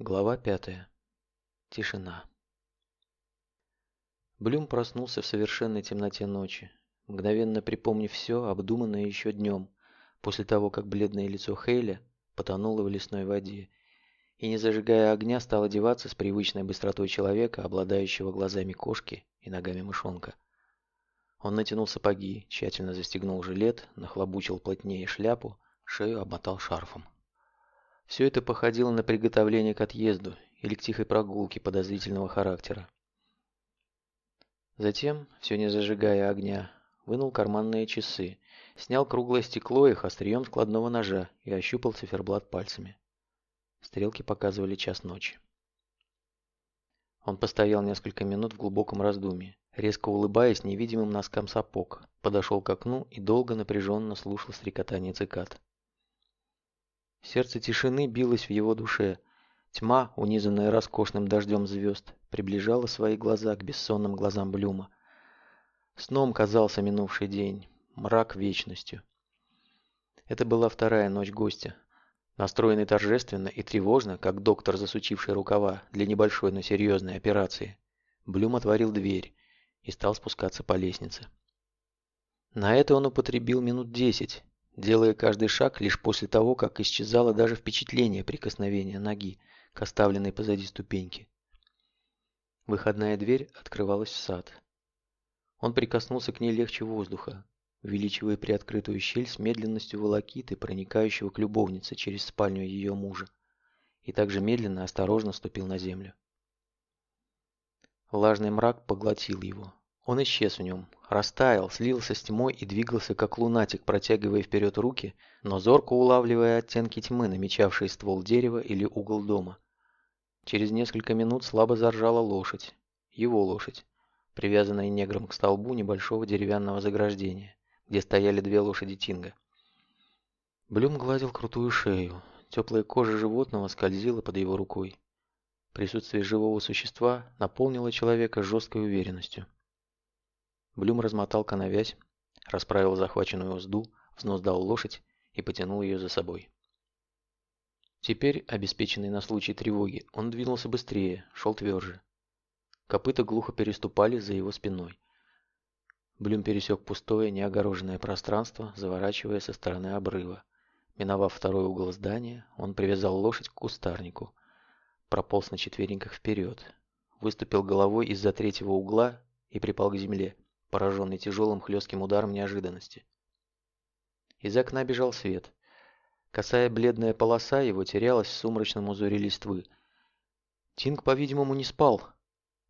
Глава пятая. Тишина. Блюм проснулся в совершенной темноте ночи, мгновенно припомнив все, обдуманное еще днем, после того, как бледное лицо Хейля потонуло в лесной воде, и, не зажигая огня, стал одеваться с привычной быстротой человека, обладающего глазами кошки и ногами мышонка. Он натянул сапоги, тщательно застегнул жилет, нахлобучил плотнее шляпу, шею обмотал шарфом. Все это походило на приготовление к отъезду или к тихой прогулке подозрительного характера. Затем, все не зажигая огня, вынул карманные часы, снял круглое стекло их острием складного ножа и ощупал циферблат пальцами. Стрелки показывали час ночи. Он постоял несколько минут в глубоком раздумье, резко улыбаясь невидимым носкам сапог, подошел к окну и долго напряженно слушал стрекотание цикад. Сердце тишины билось в его душе. Тьма, унизанная роскошным дождем звезд, приближала свои глаза к бессонным глазам Блюма. Сном казался минувший день, мрак вечностью. Это была вторая ночь гостя, настроенный торжественно и тревожно, как доктор, засучивший рукава для небольшой, но серьезной операции. Блюм отворил дверь и стал спускаться по лестнице. На это он употребил минут десять, делая каждый шаг лишь после того, как исчезало даже впечатление прикосновения ноги к оставленной позади ступеньке. Выходная дверь открывалась в сад. Он прикоснулся к ней легче воздуха, увеличивая приоткрытую щель с медленностью волокиты, проникающего к любовнице через спальню ее мужа, и также медленно и осторожно ступил на землю. Влажный мрак поглотил его. Он исчез в нем, растаял, слился с тьмой и двигался как лунатик, протягивая вперед руки, но зорко улавливая оттенки тьмы, намечавшие ствол дерева или угол дома. Через несколько минут слабо заржала лошадь, его лошадь, привязанная негром к столбу небольшого деревянного заграждения где стояли две лошади Тинга. Блюм гладил крутую шею. Теплая кожа животного скользила под его рукой. Присутствие живого существа наполнило человека жесткой уверенностью. Блюм размотал коновязь, расправил захваченную узду, взнуздал лошадь и потянул ее за собой. Теперь, обеспеченный на случай тревоги, он двинулся быстрее, шел тверже. Копыта глухо переступали за его спиной. Блюм пересек пустое, неогороженное пространство, заворачивая со стороны обрыва. Миновав второй угол здания, он привязал лошадь к кустарнику. Прополз на четвереньках вперед. Выступил головой из-за третьего угла и припал к земле, пораженный тяжелым хлестким ударом неожиданности. Из окна бежал свет. Косая бледная полоса его терялась в сумрачном узоре листвы. Тинг, по-видимому, не спал,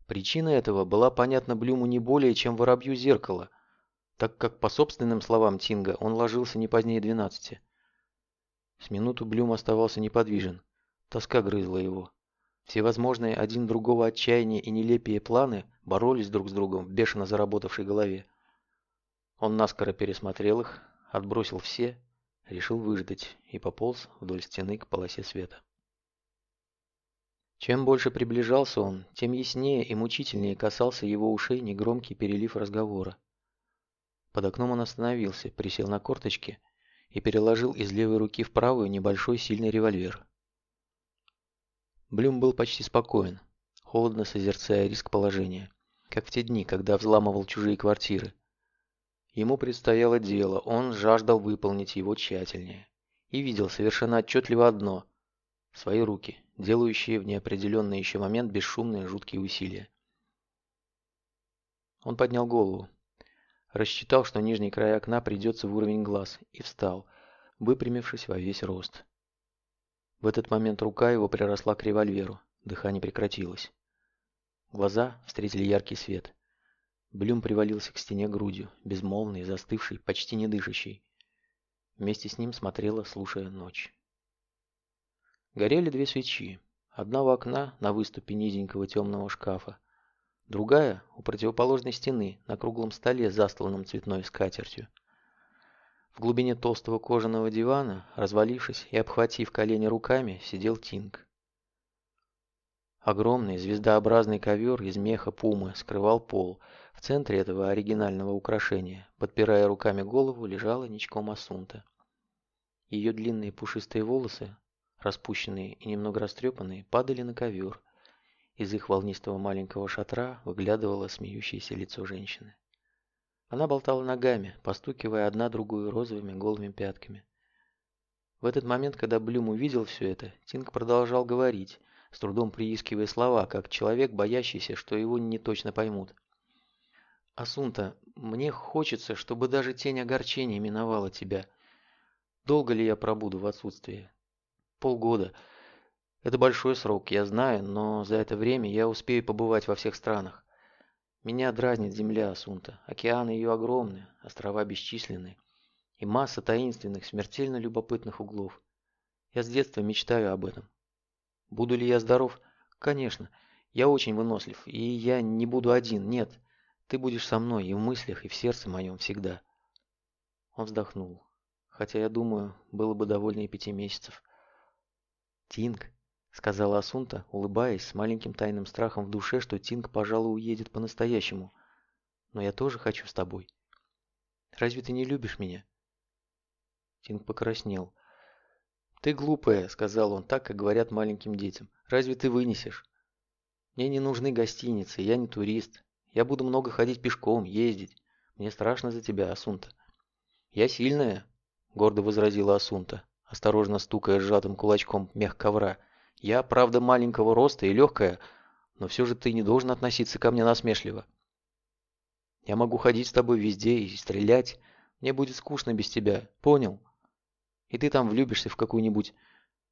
Причина этого была понятна Блюму не более, чем воробью зеркало, так как, по собственным словам Тинга, он ложился не позднее двенадцати. С минуту Блюм оставался неподвижен. Тоска грызла его. Всевозможные один другого отчаяния и нелепие планы боролись друг с другом в бешено заработавшей голове. Он наскоро пересмотрел их, отбросил все, решил выждать и пополз вдоль стены к полосе света. Чем больше приближался он, тем яснее и мучительнее касался его ушей негромкий перелив разговора. Под окном он остановился, присел на корточки и переложил из левой руки в правую небольшой сильный револьвер. Блюм был почти спокоен, холодно созерцая риск положения, как в те дни, когда взламывал чужие квартиры. Ему предстояло дело, он жаждал выполнить его тщательнее и видел совершенно отчетливо одно – свои руки – делающие в неопределенный еще момент бесшумные жуткие усилия. Он поднял голову, рассчитал, что нижний край окна придется в уровень глаз, и встал, выпрямившись во весь рост. В этот момент рука его приросла к револьверу, дыхание прекратилось. Глаза встретили яркий свет. Блюм привалился к стене грудью, безмолвный, застывший, почти не дышащий. Вместе с ним смотрела, слушая ночь. Горели две свечи. Одна у окна на выступе низенького темного шкафа. Другая у противоположной стены на круглом столе, застланном цветной скатертью. В глубине толстого кожаного дивана, развалившись и обхватив колени руками, сидел Тинг. Огромный звездообразный ковер из меха пумы скрывал пол. В центре этого оригинального украшения, подпирая руками голову, лежала ничком Асунта. Ее длинные пушистые волосы распущенные и немного растрепанные, падали на ковер. Из их волнистого маленького шатра выглядывало смеющееся лицо женщины. Она болтала ногами, постукивая одна другую розовыми голыми пятками. В этот момент, когда Блюм увидел все это, Тинг продолжал говорить, с трудом приискивая слова, как человек, боящийся, что его не точно поймут. «Асунта, мне хочется, чтобы даже тень огорчения миновала тебя. Долго ли я пробуду в отсутствии? Полгода. Это большой срок, я знаю, но за это время я успею побывать во всех странах. Меня дразнит земля Асунта. Океаны ее огромны, острова бесчисленны. И масса таинственных, смертельно любопытных углов. Я с детства мечтаю об этом. Буду ли я здоров? Конечно. Я очень вынослив, и я не буду один, нет. Ты будешь со мной и в мыслях, и в сердце моем всегда. Он вздохнул. Хотя, я думаю, было бы довольно и пяти месяцев. Тинг, сказала Асунта, улыбаясь с маленьким тайным страхом в душе, что Тинг, пожалуй, уедет по-настоящему. Но я тоже хочу с тобой. Разве ты не любишь меня? Тинг покраснел. «Ты глупая», — сказал он так, как говорят маленьким детям. «Разве ты вынесешь? Мне не нужны гостиницы, я не турист. Я буду много ходить пешком, ездить. Мне страшно за тебя, Асунта». «Я сильная», — гордо возразила Асунта, осторожно стукая сжатым кулачком мех ковра. «Я, правда, маленького роста и легкая, но все же ты не должен относиться ко мне насмешливо. Я могу ходить с тобой везде и стрелять. Мне будет скучно без тебя, понял?» И ты там влюбишься в какую-нибудь...»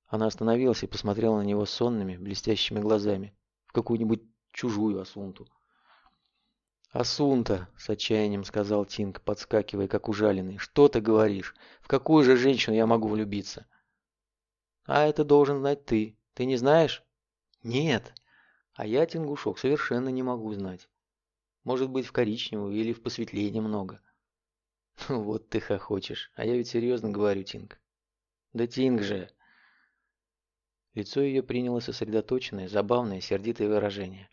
Она остановилась и посмотрела на него сонными, блестящими глазами. В какую-нибудь чужую Асунту. «Асунта!» — с отчаянием сказал Тинг, подскакивая, как ужаленный. «Что ты говоришь? В какую же женщину я могу влюбиться?» «А это должен знать ты. Ты не знаешь?» «Нет. А я, Тингушок, совершенно не могу знать. Может быть, в коричневую или в посветлее немного». «Вот ты хохочешь. А я ведь серьезно говорю, Тинг. Да Тинг же!» Лицо ее приняло сосредоточенное, забавное, сердитое выражение.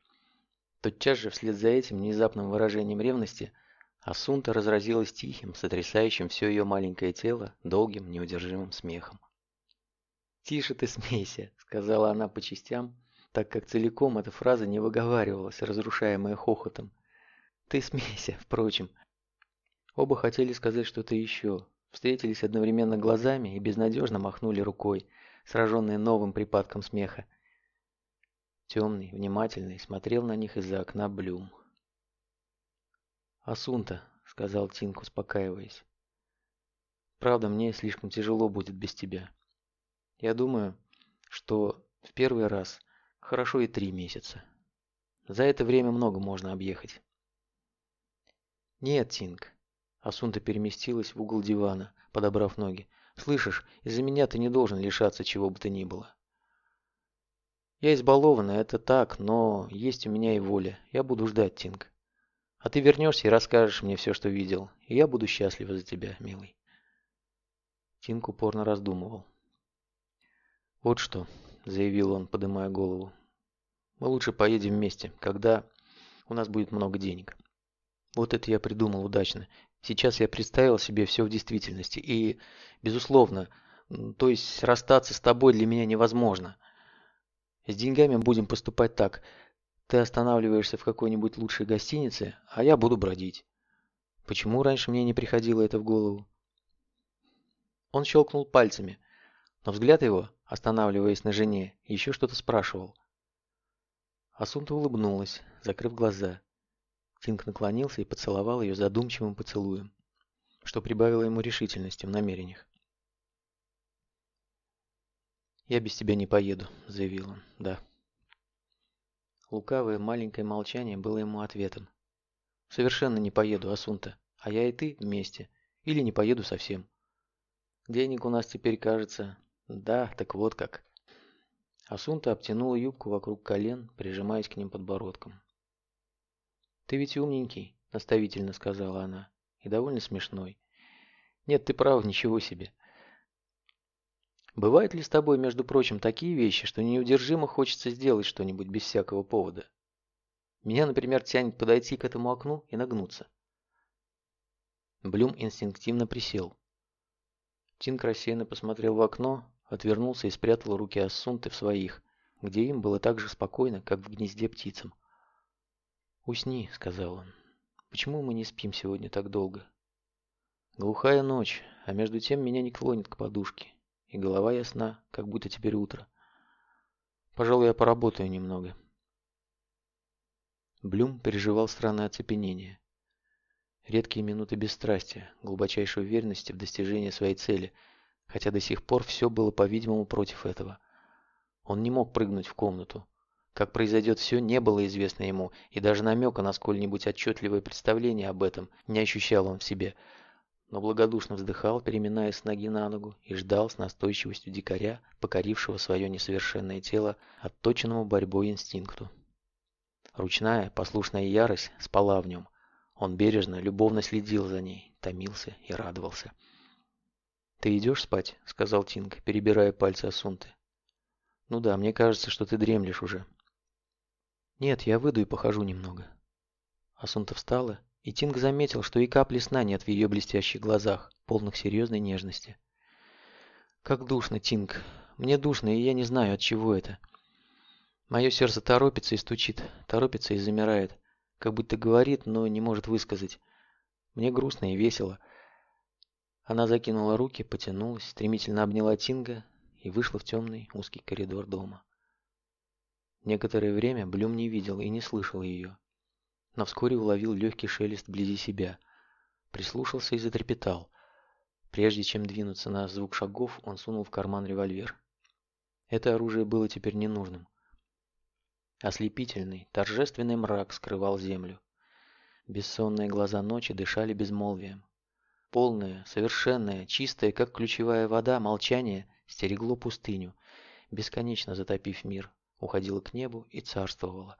Тотчас же, вслед за этим внезапным выражением ревности, Асунта разразилась тихим, сотрясающим все ее маленькое тело, долгим, неудержимым смехом. «Тише ты смейся», — сказала она по частям, так как целиком эта фраза не выговаривалась, разрушаемая хохотом. «Ты смейся, впрочем». Оба хотели сказать что-то еще, встретились одновременно глазами и безнадежно махнули рукой, сраженные новым припадком смеха. Темный, внимательный, смотрел на них из-за окна Блюм. «Асунта», — сказал Тинк, успокаиваясь. «Правда, мне слишком тяжело будет без тебя. Я думаю, что в первый раз хорошо и три месяца. За это время много можно объехать». «Нет, Тинк, Асунта переместилась в угол дивана, подобрав ноги. «Слышишь, из-за меня ты не должен лишаться чего бы то ни было». «Я избалована, это так, но есть у меня и воля. Я буду ждать, Тинг. А ты вернешься и расскажешь мне все, что видел, и я буду счастлива за тебя, милый». Тинг упорно раздумывал. «Вот что», — заявил он, поднимая голову. «Мы лучше поедем вместе, когда у нас будет много денег». Вот это я придумал удачно. Сейчас я представил себе все в действительности. И, безусловно, то есть расстаться с тобой для меня невозможно. С деньгами будем поступать так. Ты останавливаешься в какой-нибудь лучшей гостинице, а я буду бродить. Почему раньше мне не приходило это в голову? Он щелкнул пальцами, но взгляд его, останавливаясь на жене, еще что-то спрашивал. Асунта улыбнулась, закрыв глаза. Тинг наклонился и поцеловал ее задумчивым поцелуем, что прибавило ему решительности в намерениях. «Я без тебя не поеду», — заявил он. «Да». Лукавое маленькое молчание было ему ответом. «Совершенно не поеду, Асунта, а я и ты вместе. Или не поеду совсем. Денег у нас теперь, кажется... Да, так вот как». Асунта обтянула юбку вокруг колен, прижимаясь к ним подбородком. «Ты ведь умненький», — наставительно сказала она, — «и довольно смешной». «Нет, ты прав, ничего себе». «Бывают ли с тобой, между прочим, такие вещи, что неудержимо хочется сделать что-нибудь без всякого повода? Меня, например, тянет подойти к этому окну и нагнуться». Блюм инстинктивно присел. Тинк рассеянно посмотрел в окно, отвернулся и спрятал руки Ассунты в своих, где им было так же спокойно, как в гнезде птицам. «Усни», — сказал он. «Почему мы не спим сегодня так долго?» Глухая ночь, а между тем меня не клонит к подушке, и голова ясна, как будто теперь утро. Пожалуй, я поработаю немного. Блюм переживал странное оцепенение. Редкие минуты бесстрастия, глубочайшей уверенности в достижении своей цели, хотя до сих пор все было, по-видимому, против этого. Он не мог прыгнуть в комнату. Как произойдет все, не было известно ему, и даже намека на сколь-нибудь отчетливое представление об этом не ощущал он в себе, но благодушно вздыхал, переминаясь с ноги на ногу, и ждал с настойчивостью дикаря, покорившего свое несовершенное тело отточенному борьбой инстинкту. Ручная, послушная ярость спала в нем, он бережно, любовно следил за ней, томился и радовался. «Ты идешь спать?» — сказал Тинг, перебирая пальцы Асунты. «Ну да, мне кажется, что ты дремлешь уже». «Нет, я выйду и похожу немного». Асунта встала, и Тинг заметил, что и капли сна нет в ее блестящих глазах, полных серьезной нежности. «Как душно, Тинг. Мне душно, и я не знаю, от чего это. Мое сердце торопится и стучит, торопится и замирает как будто говорит, но не может высказать. Мне грустно и весело. Она закинула руки, потянулась, стремительно обняла Тинга и вышла в темный узкий коридор дома. Некоторое время Блюм не видел и не слышал ее, но вскоре уловил легкий шелест вблизи себя, прислушался и затрепетал. Прежде чем двинуться на звук шагов, он сунул в карман револьвер. Это оружие было теперь ненужным. Ослепительный, торжественный мрак скрывал землю. Бессонные глаза ночи дышали безмолвием. Полное, совершенное, чистое, как ключевая вода, молчание стерегло пустыню, бесконечно затопив мир, уходило к небу и царствовало.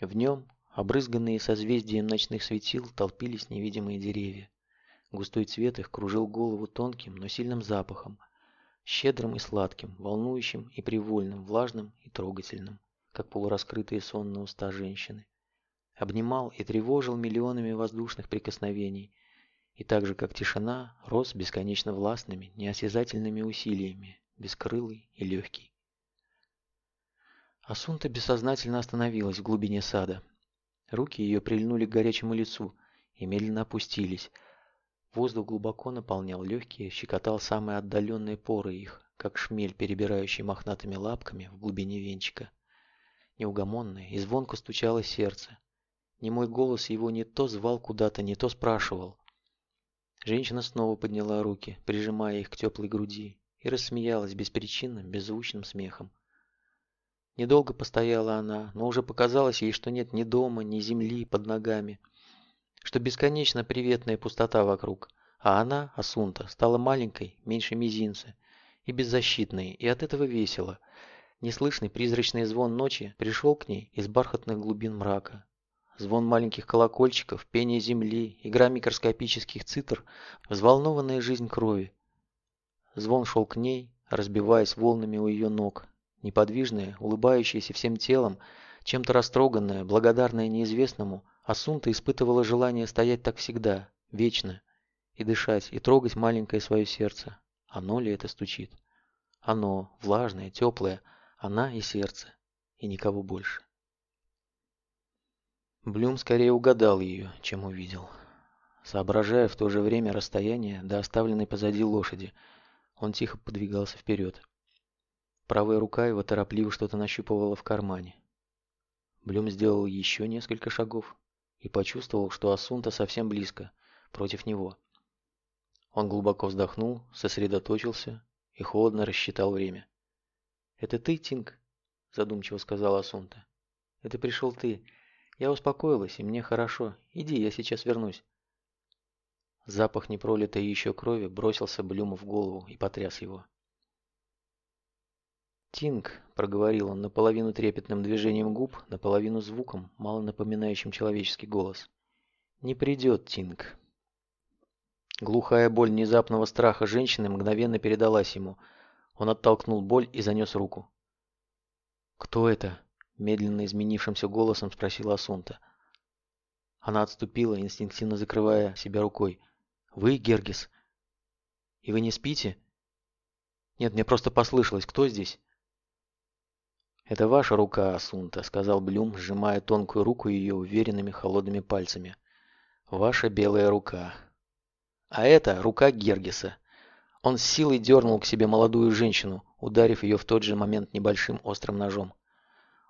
В нем, обрызганные созвездием ночных светил, толпились невидимые деревья. Густой цвет их кружил голову тонким, но сильным запахом, щедрым и сладким, волнующим и привольным, влажным и трогательным как полураскрытые сонные уста женщины. Обнимал и тревожил миллионами воздушных прикосновений, и так же, как тишина, рос бесконечно властными, неосязательными усилиями, бескрылый и легкий. Асунта бессознательно остановилась в глубине сада. Руки ее прильнули к горячему лицу и медленно опустились. Воздух глубоко наполнял легкие, щекотал самые отдаленные поры их, как шмель, перебирающий мохнатыми лапками в глубине венчика неугомонное, и звонко стучало сердце. Немой голос его не то звал куда-то, не то спрашивал. Женщина снова подняла руки, прижимая их к теплой груди, и рассмеялась беспричинным, беззвучным смехом. Недолго постояла она, но уже показалось ей, что нет ни дома, ни земли под ногами, что бесконечно приветная пустота вокруг, а она, Асунта, стала маленькой, меньше мизинца, и беззащитной, и от этого весело – Неслышный призрачный звон ночи пришел к ней из бархатных глубин мрака. Звон маленьких колокольчиков, пение земли, игра микроскопических цитр, взволнованная жизнь крови. Звон шел к ней, разбиваясь волнами у ее ног. Неподвижная, улыбающаяся всем телом, чем-то растроганная, благодарная неизвестному, Асунта испытывала желание стоять так всегда, вечно, и дышать, и трогать маленькое свое сердце. Оно ли это стучит? Оно, влажное, теплое, она и сердце, и никого больше. Блюм скорее угадал ее, чем увидел. Соображая в то же время расстояние до оставленной позади лошади, он тихо подвигался вперед. Правая рука его торопливо что-то нащупывала в кармане. Блюм сделал еще несколько шагов и почувствовал, что Асунта совсем близко, против него. Он глубоко вздохнул, сосредоточился и холодно рассчитал время. «Это ты, Тинг?» – задумчиво сказала Асунта. «Это пришел ты. Я успокоилась, и мне хорошо. Иди, я сейчас вернусь». Запах непролитой еще крови бросился Блюму в голову и потряс его. «Тинг», — проговорил он наполовину трепетным движением губ, наполовину звуком, мало напоминающим человеческий голос. «Не придет, Тинг». Глухая боль внезапного страха женщины мгновенно передалась ему — он оттолкнул боль и занес руку. «Кто это?» – медленно изменившимся голосом спросила Асунта. Она отступила, инстинктивно закрывая себя рукой. «Вы, Гергис? И вы не спите?» Нет, мне просто послышалось. Кто здесь?» «Это ваша рука, Асунта», — сказал Блюм, сжимая тонкую руку ее уверенными холодными пальцами. «Ваша белая рука». «А это рука Гергиса». Он с силой дернул к себе молодую женщину, ударив ее в тот же момент небольшим острым ножом.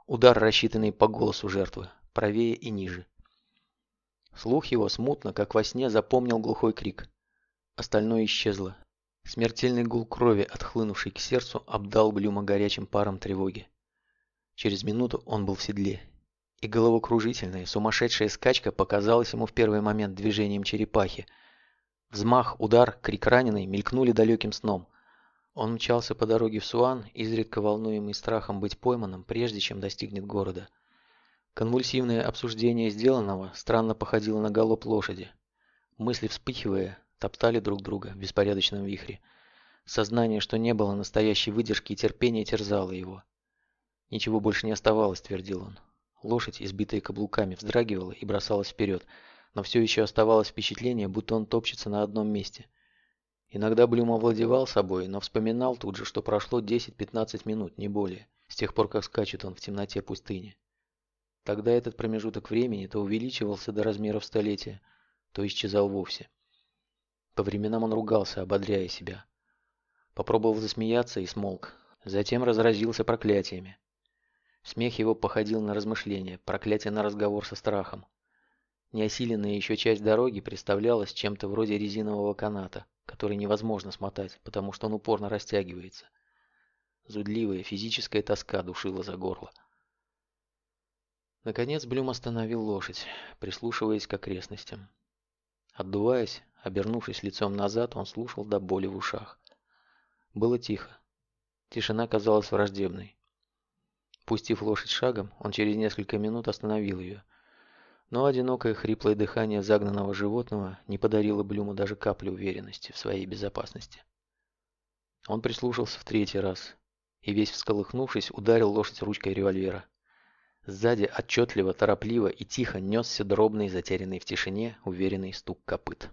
Удар, рассчитанный по голосу жертвы, правее и ниже. Слух его смутно, как во сне, запомнил глухой крик. Остальное исчезло. Смертельный гул крови, отхлынувший к сердцу, обдал Блюма горячим паром тревоги. Через минуту он был в седле. И головокружительная, сумасшедшая скачка показалась ему в первый момент движением черепахи. Взмах, удар, крик раненый мелькнули далеким сном. Он мчался по дороге в Суан, изредка волнуемый страхом быть пойманным, прежде чем достигнет города. Конвульсивное обсуждение сделанного странно походило на галоп лошади. Мысли вспыхивая, топтали друг друга в беспорядочном вихре. Сознание, что не было настоящей выдержки и терпения, терзало его. Ничего больше не оставалось, твердил он. Лошадь, избитая каблуками, вздрагивала и бросалась вперед, но все еще оставалось впечатление, будто он топчется на одном месте. Иногда Блюм овладевал собой, но вспоминал тут же, что прошло 10-15 минут, не более, с тех пор, как скачет он в темноте пустыни. Тогда этот промежуток времени то увеличивался до размеров столетия, то исчезал вовсе. По временам он ругался, ободряя себя. Попробовал засмеяться и смолк. Затем разразился проклятиями. Смех его походил на размышление, проклятие на разговор со страхом. Неосиленная еще часть дороги представлялась чем-то вроде резинового каната, который невозможно смотать, потому что он упорно растягивается. Зудливая физическая тоска душила за горло. Наконец Блюм остановил лошадь, прислушиваясь к окрестностям. Отдуваясь, обернувшись лицом назад, он слушал до боли в ушах. Было тихо. Тишина казалась враждебной. Пустив лошадь шагом, он через несколько минут остановил ее. Но одинокое хриплое дыхание загнанного животного не подарило Блюму даже капли уверенности в своей безопасности. Он прислушался в третий раз и, весь всколыхнувшись, ударил лошадь ручкой револьвера. Сзади отчетливо, торопливо и тихо несся дробный, затерянный в тишине, уверенный стук копыт.